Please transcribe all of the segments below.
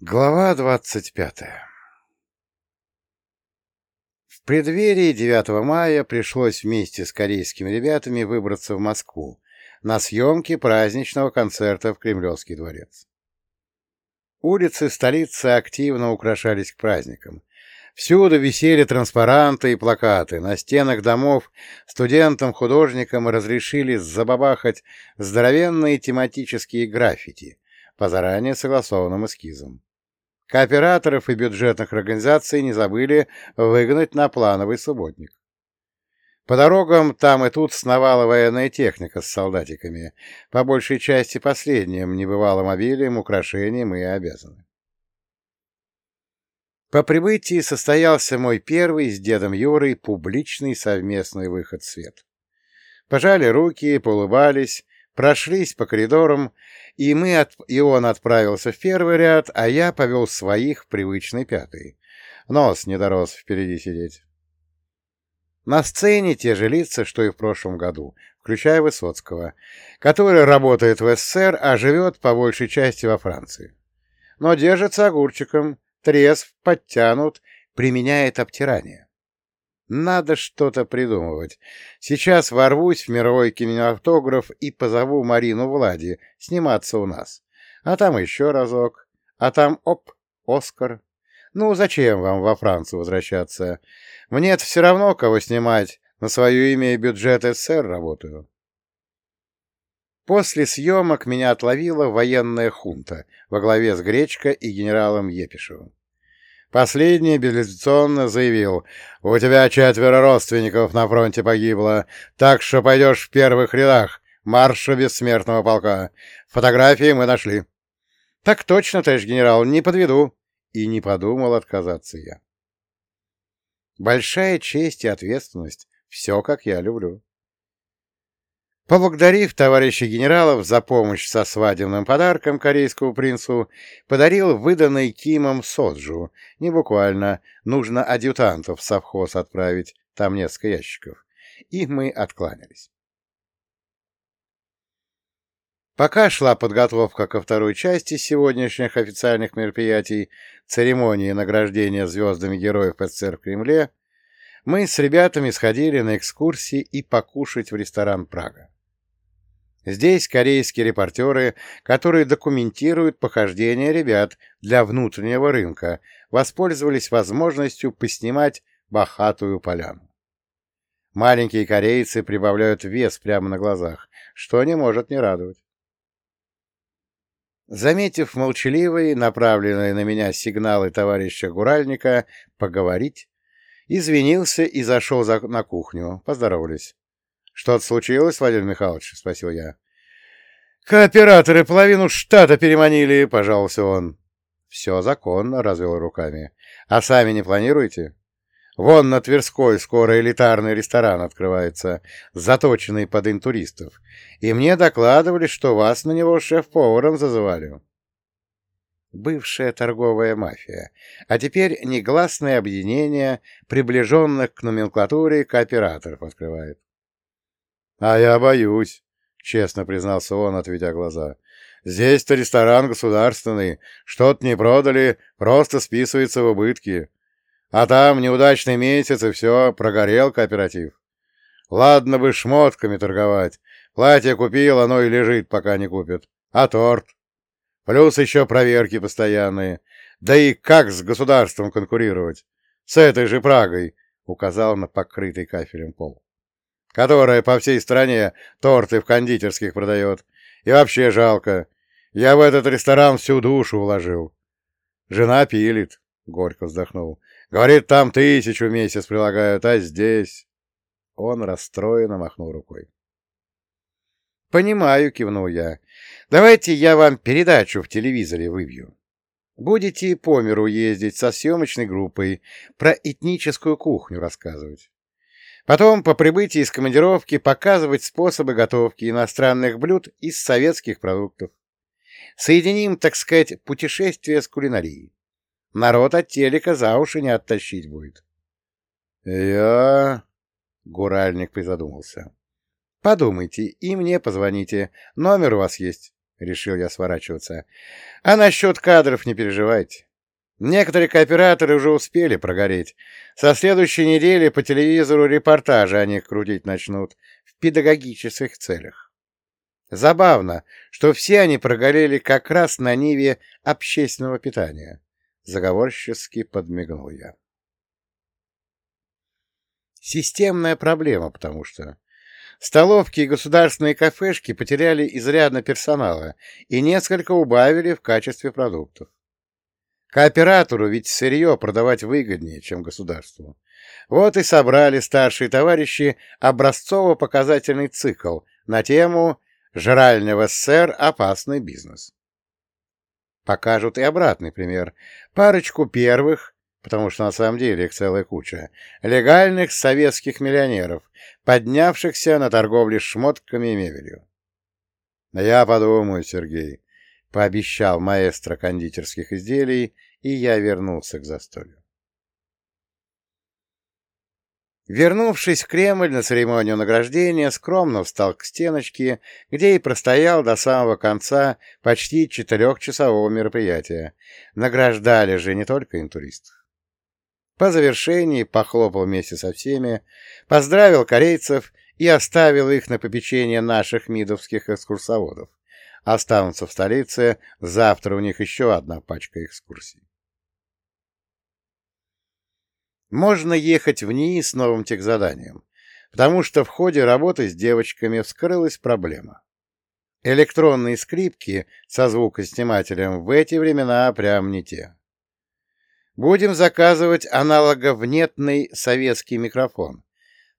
Глава двадцать пятая В преддверии 9 мая пришлось вместе с корейскими ребятами выбраться в Москву на съемки праздничного концерта в Кремлевский дворец. Улицы столицы активно украшались к праздникам. Всюду висели транспаранты и плакаты. На стенах домов студентам-художникам разрешили забабахать здоровенные тематические граффити по заранее согласованным эскизам. Кооператоров и бюджетных организаций не забыли выгнать на плановый субботник. По дорогам там и тут сновала военная техника с солдатиками, по большей части последним небывалым обилием, украшением и обязаны. По прибытии состоялся мой первый с дедом Юрой публичный совместный выход в свет. Пожали руки, поулыбались, прошлись по коридорам, и, мы от... и он отправился в первый ряд, а я повел своих в привычный пятый. Нос не дорос впереди сидеть. На сцене те же лица, что и в прошлом году, включая Высоцкого, который работает в СССР, а живет по большей части во Франции. Но держится огурчиком, трезв, подтянут, применяет обтирание. Надо что-то придумывать. Сейчас ворвусь в мировой кинематограф и позову Марину Влади сниматься у нас. А там еще разок. А там, оп, Оскар. Ну, зачем вам во Францию возвращаться? мне все равно, кого снимать. На свое имя и бюджет СССР работаю. После съемок меня отловила военная хунта во главе с Гречко и генералом Епишевым. Последний безлиционно заявил, «У тебя четверо родственников на фронте погибло, так что пойдешь в первых рядах марша бессмертного полка. Фотографии мы нашли». «Так точно, товарищ генерал, не подведу». И не подумал отказаться я. Большая честь и ответственность — все, как я люблю. Поблагодарив товарища генералов за помощь со свадебным подарком корейскому принцу, подарил выданный Кимом соджу. Не буквально, нужно адъютантов в совхоз отправить, там несколько ящиков. И мы откланялись. Пока шла подготовка ко второй части сегодняшних официальных мероприятий, церемонии награждения звездами героев СССР в Кремле, мы с ребятами сходили на экскурсии и покушать в ресторан «Прага». Здесь корейские репортеры, которые документируют похождения ребят для внутреннего рынка, воспользовались возможностью поснимать бахатую поляну. Маленькие корейцы прибавляют вес прямо на глазах, что не может не радовать. Заметив молчаливые, направленные на меня сигналы товарища Гуральника поговорить, извинился и зашел за... на кухню. Поздоровались. «Что-то случилось, Владимир Михайлович?» — спросил я. «Кооператоры половину штата переманили», — пожаловался он. «Все законно», — развел руками. «А сами не планируете?» «Вон на Тверской скоро элитарный ресторан открывается, заточенный под интуристов, и мне докладывали, что вас на него шеф-поваром зазывали». Бывшая торговая мафия, а теперь негласное объединение приближенных к номенклатуре кооператоров открывает. — А я боюсь, — честно признался он, отведя глаза. — Здесь-то ресторан государственный, что-то не продали, просто списывается в убытки. А там неудачный месяц, и все, прогорел кооператив. Ладно бы шмотками торговать. Платье купил, оно и лежит, пока не купит. А торт? Плюс еще проверки постоянные. Да и как с государством конкурировать? С этой же Прагой, — указал на покрытый кафелем пол которая по всей стране торты в кондитерских продает. И вообще жалко. Я в этот ресторан всю душу вложил. Жена пилит, — горько вздохнул. Говорит, там тысячу в месяц прилагают, а здесь... Он расстроенно махнул рукой. «Понимаю», — кивнул я. «Давайте я вам передачу в телевизоре выбью. Будете по миру ездить со съемочной группой, про этническую кухню рассказывать. Потом, по прибытии из командировки, показывать способы готовки иностранных блюд из советских продуктов. Соединим, так сказать, путешествие с кулинарией. Народ от телека за уши не оттащить будет. Я... Гуральник призадумался. Подумайте и мне позвоните. Номер у вас есть. — решил я сворачиваться. — А насчет кадров не переживайте. Некоторые кооператоры уже успели прогореть. Со следующей недели по телевизору репортажи о них крутить начнут в педагогических целях. Забавно, что все они прогорели как раз на ниве общественного питания. Заговорчески подмигнул я. Системная проблема, потому что столовки и государственные кафешки потеряли изрядно персонала и несколько убавили в качестве продуктов. Кооператору ведь сырье продавать выгоднее, чем государству. Вот и собрали старшие товарищи образцово-показательный цикл на тему «Жральня в СССР – опасный бизнес». Покажут и обратный пример. Парочку первых потому что на самом деле их целая куча, легальных советских миллионеров, поднявшихся на торговле шмотками и мебелью. «Да я подумаю, Сергей», — пообещал маэстро кондитерских изделий, и я вернулся к застолью. Вернувшись в Кремль на церемонию награждения, скромно встал к стеночке, где и простоял до самого конца почти четырехчасового мероприятия. Награждали же не только интуристов. По завершении похлопал вместе со всеми, поздравил корейцев и оставил их на попечение наших мидовских экскурсоводов. Останутся в столице, завтра у них еще одна пачка экскурсий. Можно ехать в НИИ с новым техзаданием, потому что в ходе работы с девочками вскрылась проблема. Электронные скрипки со звукоснимателем в эти времена прям не те. Будем заказывать аналоговнетный советский микрофон.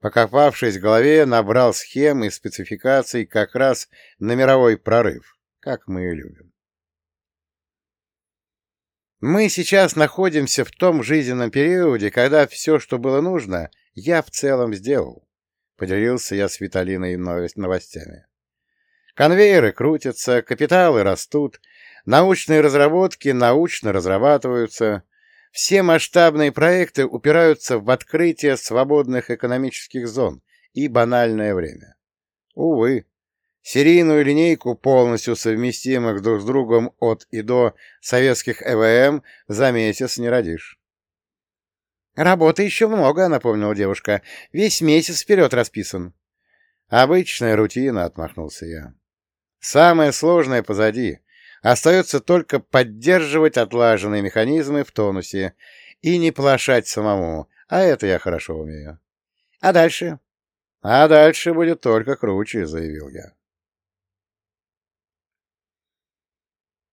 Покопавшись в голове, набрал схемы и спецификаций как раз на мировой прорыв, как мы и любим. Мы сейчас находимся в том жизненном периоде, когда все, что было нужно, я в целом сделал. Поделился я с Виталиной новостями. Конвейеры крутятся, капиталы растут, научные разработки научно разрабатываются, все масштабные проекты упираются в открытие свободных экономических зон и банальное время. Увы, серийную линейку, полностью совместимых друг с другом от и до советских ЭВМ, за месяц не родишь. «Работы еще много», — напомнила девушка. «Весь месяц вперед расписан». «Обычная рутина», — отмахнулся я. «Самое сложное позади. Остается только поддерживать отлаженные механизмы в тонусе и не плашать самому, а это я хорошо умею. А дальше? А дальше будет только круче, заявил я.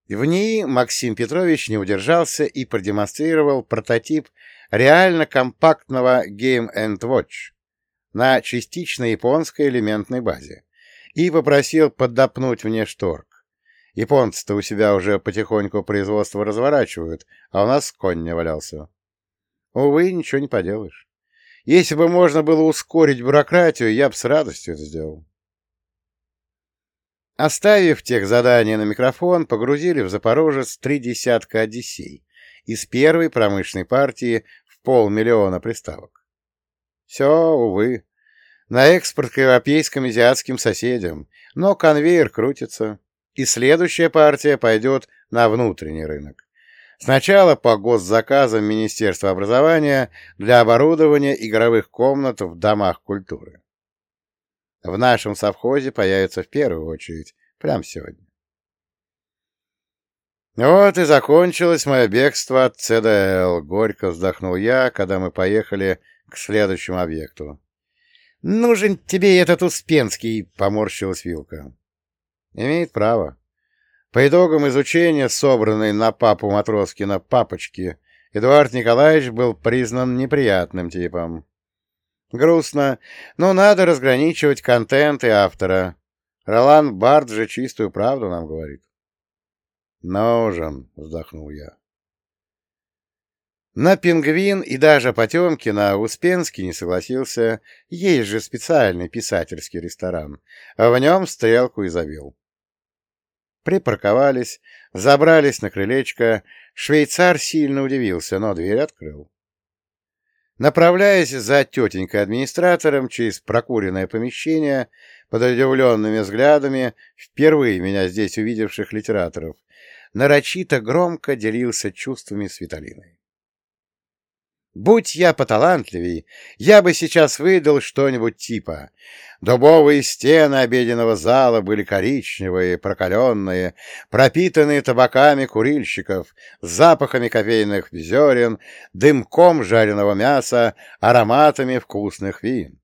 В ней Максим Петрович не удержался и продемонстрировал прототип реально компактного Game Watch на частично японской элементной базе и попросил поддопнуть мне шторк. Японцы-то у себя уже потихоньку производство разворачивают, а у нас конь не валялся. Увы, ничего не поделаешь. Если бы можно было ускорить бюрократию, я бы с радостью это сделал. Оставив тех задания на микрофон, погрузили в Запорожец три десятка «Одиссей» из первой промышленной партии в полмиллиона приставок. Все, увы, на экспорт к европейским азиатским соседям, но конвейер крутится и следующая партия пойдет на внутренний рынок. Сначала по госзаказам Министерства образования для оборудования игровых комнат в домах культуры. В нашем совхозе появится в первую очередь, прямо сегодня. Вот и закончилось мое бегство от ЦДЛ, горько вздохнул я, когда мы поехали к следующему объекту. «Нужен тебе этот Успенский», — поморщилась Вилка. Имеет право. По итогам изучения, собранной на папу Матроскина папочки, Эдуард Николаевич был признан неприятным типом. Грустно, но надо разграничивать контент и автора. Ролан Барт же чистую правду нам говорит. «Нужен», — вздохнул я. На пингвин и даже Потемкина Успенский не согласился, есть же специальный писательский ресторан, в нем стрелку и завел. Припарковались, забрались на крылечко. Швейцар сильно удивился, но дверь открыл. Направляясь за тетенькой-администратором через прокуренное помещение, под удивленными взглядами впервые меня здесь увидевших литераторов, нарочито громко делился чувствами с Виталиной. Будь я поталантливей, я бы сейчас выдал что-нибудь типа «Дубовые стены обеденного зала были коричневые, прокаленные, пропитанные табаками курильщиков, запахами кофейных зерен, дымком жареного мяса, ароматами вкусных вин».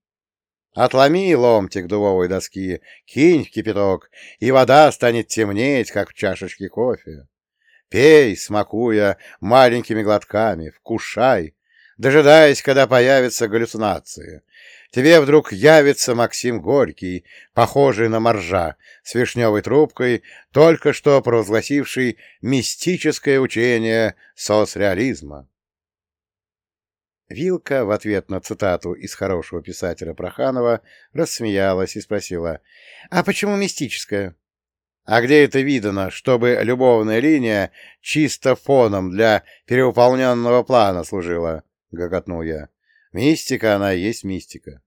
Отломи ломтик дубовой доски, кинь в кипяток, и вода станет темнеть, как в чашечке кофе. Пей, смакуя маленькими глотками, вкушай, дожидаясь, когда появятся галлюцинации. Тебе вдруг явится Максим Горький, похожий на моржа, с вишневой трубкой, только что провозгласивший мистическое учение соцреализма. Вилка в ответ на цитату из хорошего писателя Проханова рассмеялась и спросила, «А почему мистическое?» «А где это видано, чтобы любовная линия чисто фоном для перевыполненного плана служила?» — гоготнул я. «Мистика она есть мистика».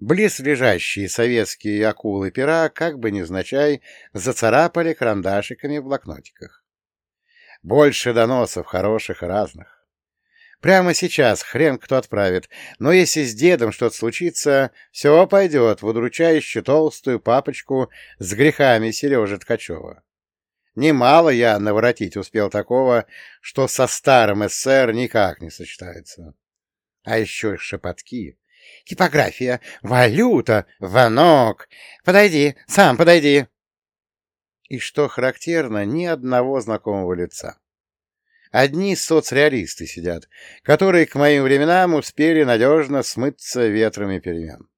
Близ лежащие советские акулы пера, как бы невзначай, зацарапали карандашиками в блокнотиках. Больше доносов, хороших разных. Прямо сейчас хрен кто отправит, но если с дедом что-то случится, все пойдет в удручающе толстую папочку с грехами Сережи Ткачева. Немало я наворотить успел такого, что со старым СССР никак не сочетается. А еще шепотки. Типография, валюта, ванок. Подойди, сам подойди. И что характерно, ни одного знакомого лица. Одни соцреалисты сидят, которые к моим временам успели надежно смыться ветрами перемен.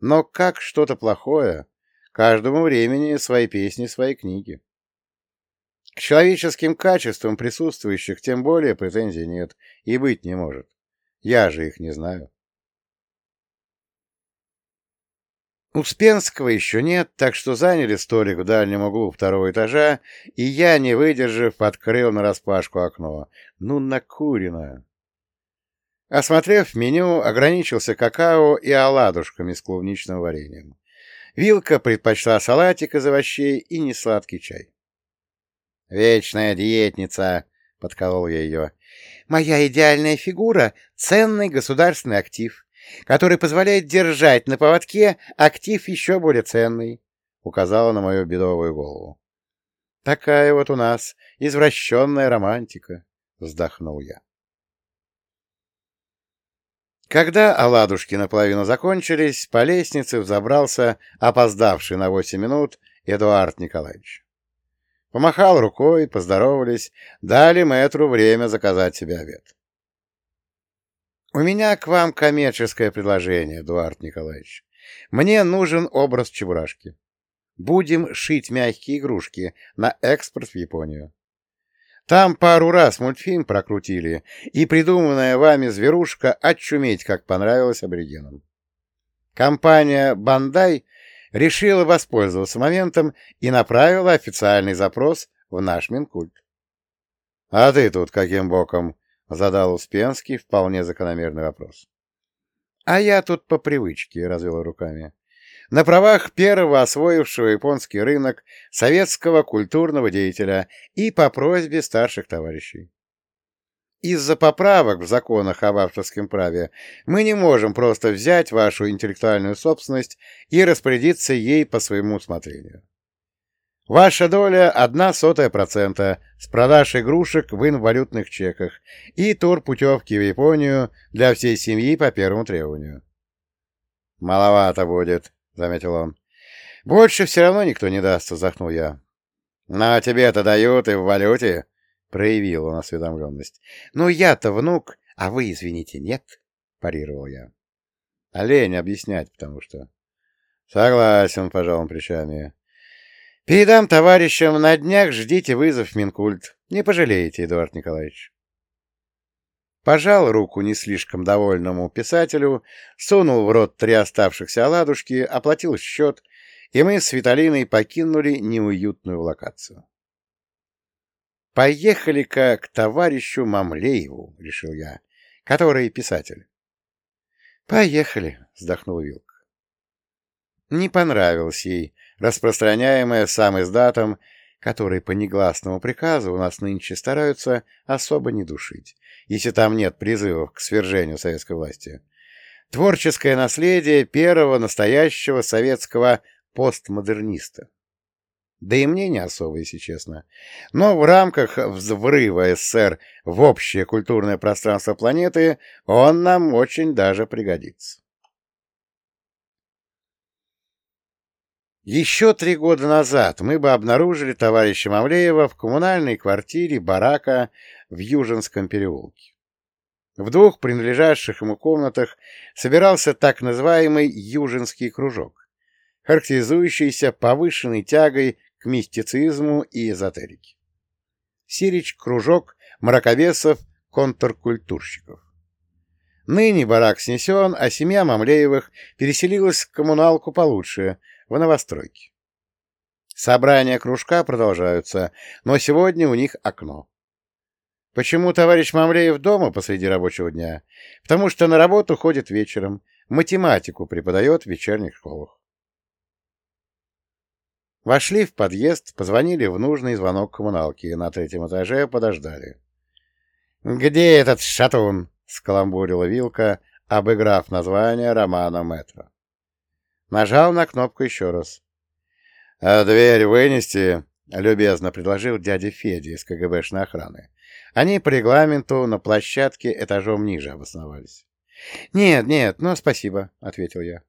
Но как что-то плохое, каждому времени свои песни, свои книги. К человеческим качествам присутствующих тем более претензий нет и быть не может. Я же их не знаю. Успенского еще нет, так что заняли столик в дальнем углу второго этажа, и я, не выдержав, открыл нараспашку окно. Ну, накурено! Осмотрев меню, ограничился какао и оладушками с клубничным вареньем. Вилка предпочла салатик из овощей и несладкий чай. «Вечная диетница!» — подколол я ее. «Моя идеальная фигура — ценный государственный актив, который позволяет держать на поводке актив еще более ценный», — указала на мою бедовую голову. «Такая вот у нас извращенная романтика», — вздохнул я. Когда оладушки наполовину закончились, по лестнице взобрался опоздавший на восемь минут Эдуард Николаевич. Помахал рукой, поздоровались, дали мэтру время заказать себе обед. «У меня к вам коммерческое предложение, Эдуард Николаевич. Мне нужен образ Чебурашки. Будем шить мягкие игрушки на экспорт в Японию. Там пару раз мультфильм прокрутили, и придуманная вами зверушка очуметь как понравилась аборигенам. Компания «Бандай» решила воспользоваться моментом и направила официальный запрос в наш Минкульт. — А ты тут каким боком? — задал Успенский вполне закономерный вопрос. — А я тут по привычке, — развел руками. На правах первого освоившего японский рынок советского культурного деятеля и по просьбе старших товарищей. Из-за поправок в законах об авторском праве мы не можем просто взять вашу интеллектуальную собственность и распорядиться ей по своему усмотрению. Ваша доля – одна сотая процента с продаж игрушек в инвалютных чеках и тур путевки в Японию для всей семьи по первому требованию. «Маловато будет», — заметил он. «Больше все равно никто не даст», — вздохнул я. «Но тебе-то дают и в валюте», Проявил он осведомленность. «Ну, я-то внук, а вы, извините, нет?» — парировал я. «А лень объяснять, потому что...» «Согласен», — пожал он плечами. «Передам товарищам, на днях ждите вызов Минкульт. Не пожалеете, Эдуард Николаевич». Пожал руку не слишком довольному писателю, сунул в рот три оставшихся оладушки, оплатил счет, и мы с Виталиной покинули неуютную локацию. «Поехали-ка к товарищу Мамлееву», — решил я, — который писатель. «Поехали», — вздохнул Вилк. Не понравилось ей распространяемое сам издатом, который по негласному приказу у нас нынче стараются особо не душить, если там нет призывов к свержению советской власти. Творческое наследие первого настоящего советского постмодерниста. Да и мне не особо, если честно. Но в рамках взрыва СССР в общее культурное пространство планеты он нам очень даже пригодится. Еще три года назад мы бы обнаружили товарища Мавлеева в коммунальной квартире барака в Южинском переулке. В двух принадлежащих ему комнатах собирался так называемый Южинский кружок, характеризующийся повышенной тягой мистицизму и эзотерике. Сирич — кружок мраковесов, контркультурщиков. Ныне барак снесен, а семья Мамлеевых переселилась в коммуналку получше, в новостройке. Собрания кружка продолжаются, но сегодня у них окно. Почему товарищ Мамлеев дома посреди рабочего дня? Потому что на работу ходит вечером, математику преподает в вечерних школах. Вошли в подъезд, позвонили в нужный звонок коммуналки, на третьем этаже подождали. «Где этот шатун?» — скаламбурила Вилка, обыграв название романа Мэтра. Нажал на кнопку еще раз. «А дверь вынести?» — любезно предложил дядя Федя из КГБшной охраны. Они по регламенту на площадке этажом ниже обосновались. «Нет, нет, ну спасибо», — ответил я.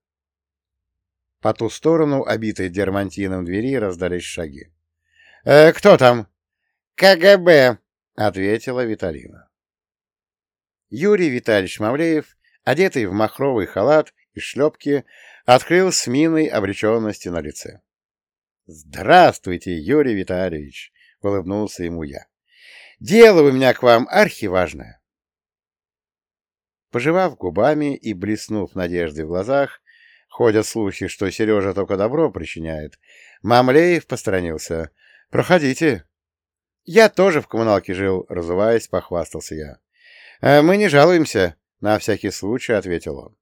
По ту сторону, обитой дермантином двери, раздались шаги. «Э, «Кто там?» «КГБ», — ответила Виталина. Юрий Витальевич Мавлеев, одетый в махровый халат и шлепки, открыл с миной обреченности на лице. «Здравствуйте, Юрий Витальевич!» — улыбнулся ему я. «Дело у меня к вам архиважное». Пожевав губами и блеснув надеждой в глазах, Ходят слухи, что Сережа только добро причиняет. Мамлеев посторонился. «Проходите». «Я тоже в коммуналке жил», — разуваясь, похвастался я. «Э, «Мы не жалуемся», — на всякий случай ответил он.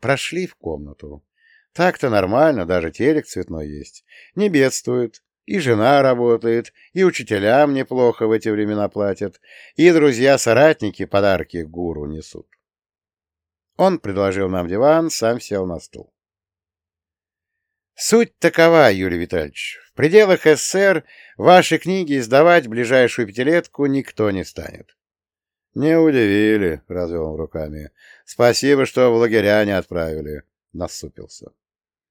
Прошли в комнату. Так-то нормально, даже телек цветной есть. Не бедствует. И жена работает, и учителям неплохо в эти времена платят, и друзья-соратники подарки гуру несут. Он предложил нам диван, сам сел на стул. Суть такова, Юрий Витальевич. В пределах СССР ваши книги издавать ближайшую пятилетку никто не станет. — Не удивили, — развел он руками. — Спасибо, что в лагеря не отправили. Насупился.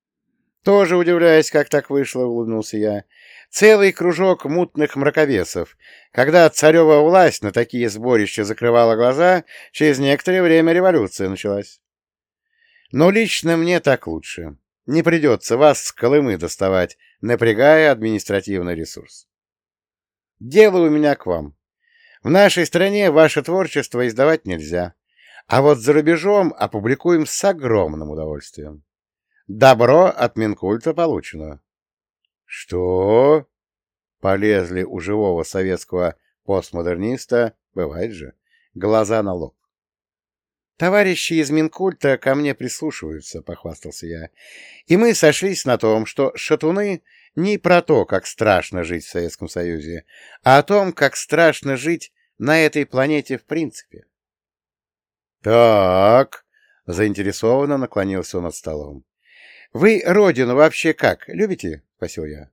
— Тоже удивляюсь, как так вышло, — улыбнулся я. Целый кружок мутных мраковесов. Когда царева власть на такие сборища закрывала глаза, через некоторое время революция началась. Но лично мне так лучше. Не придется вас с Колымы доставать, напрягая административный ресурс. Дело у меня к вам. В нашей стране ваше творчество издавать нельзя, а вот за рубежом опубликуем с огромным удовольствием. Добро от Минкульта получено. «Что?» Полезли у живого советского постмодерниста, бывает же, глаза на лоб. «Товарищи из Минкульта ко мне прислушиваются», — похвастался я. «И мы сошлись на том, что шатуны не про то, как страшно жить в Советском Союзе, а о том, как страшно жить на этой планете в принципе». «Так», — заинтересованно наклонился он над столом. «Вы родину вообще как, любите?» спросил я.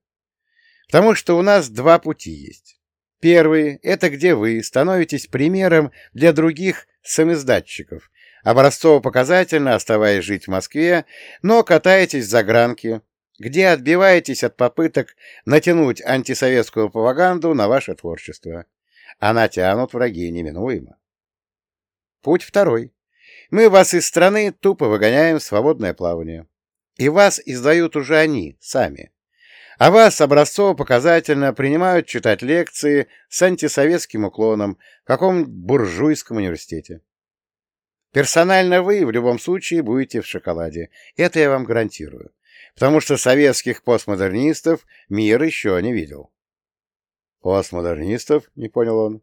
Потому что у нас два пути есть. Первый — это где вы становитесь примером для других самиздатчиков, образцово-показательно оставаясь жить в Москве, но катаетесь за гранки, где отбиваетесь от попыток натянуть антисоветскую пропаганду на ваше творчество. А натянут враги неминуемо. Путь второй. Мы вас из страны тупо выгоняем в свободное плавание. И вас издают уже они, сами, а вас образцово-показательно принимают читать лекции с антисоветским уклоном в каком-нибудь буржуйском университете. Персонально вы в любом случае будете в шоколаде. Это я вам гарантирую. Потому что советских постмодернистов мир еще не видел. Постмодернистов? Не понял он.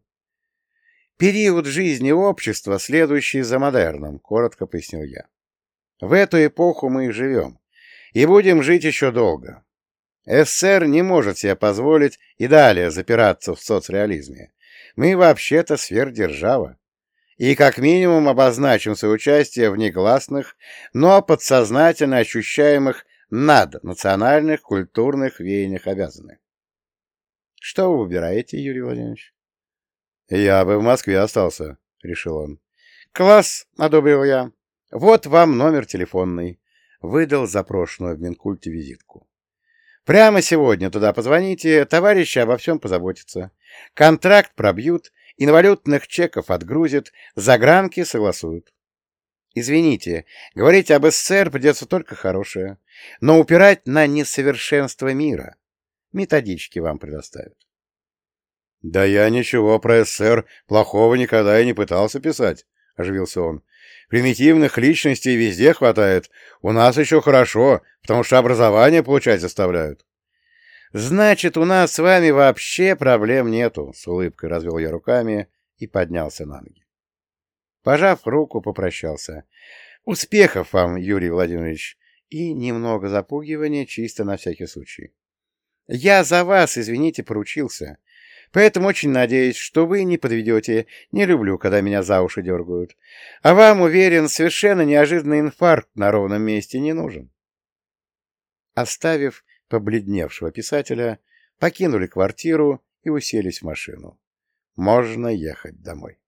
Период жизни общества, следующий за модерном, коротко пояснил я. В эту эпоху мы и живем, и будем жить еще долго. СССР не может себе позволить и далее запираться в соцреализме. Мы вообще-то сверхдержава. И как минимум обозначим свое участие в негласных, но подсознательно ощущаемых наднациональных культурных веяниях обязаны. Что вы выбираете, Юрий Владимирович? Я бы в Москве остался, решил он. Класс, одобрил я. Вот вам номер телефонный. Выдал запрошенную в Минкульте визитку. Прямо сегодня туда позвоните, товарищи обо всем позаботятся. Контракт пробьют, инвалютных чеков отгрузят, загранки согласуют. Извините, говорить об СССР придется только хорошее, но упирать на несовершенство мира. Методички вам предоставят. — Да я ничего про СССР плохого никогда и не пытался писать, — оживился он. — Примитивных личностей везде хватает. У нас еще хорошо, потому что образование получать заставляют. — Значит, у нас с вами вообще проблем нету, — с улыбкой развел я руками и поднялся на ноги. Пожав руку, попрощался. — Успехов вам, Юрий Владимирович, и немного запугивания чисто на всякий случай. Я за вас, извините, поручился. Поэтому очень надеюсь, что вы не подведете. Не люблю, когда меня за уши дергают. А вам, уверен, совершенно неожиданный инфаркт на ровном месте не нужен. Оставив побледневшего писателя, покинули квартиру и уселись в машину. Можно ехать домой.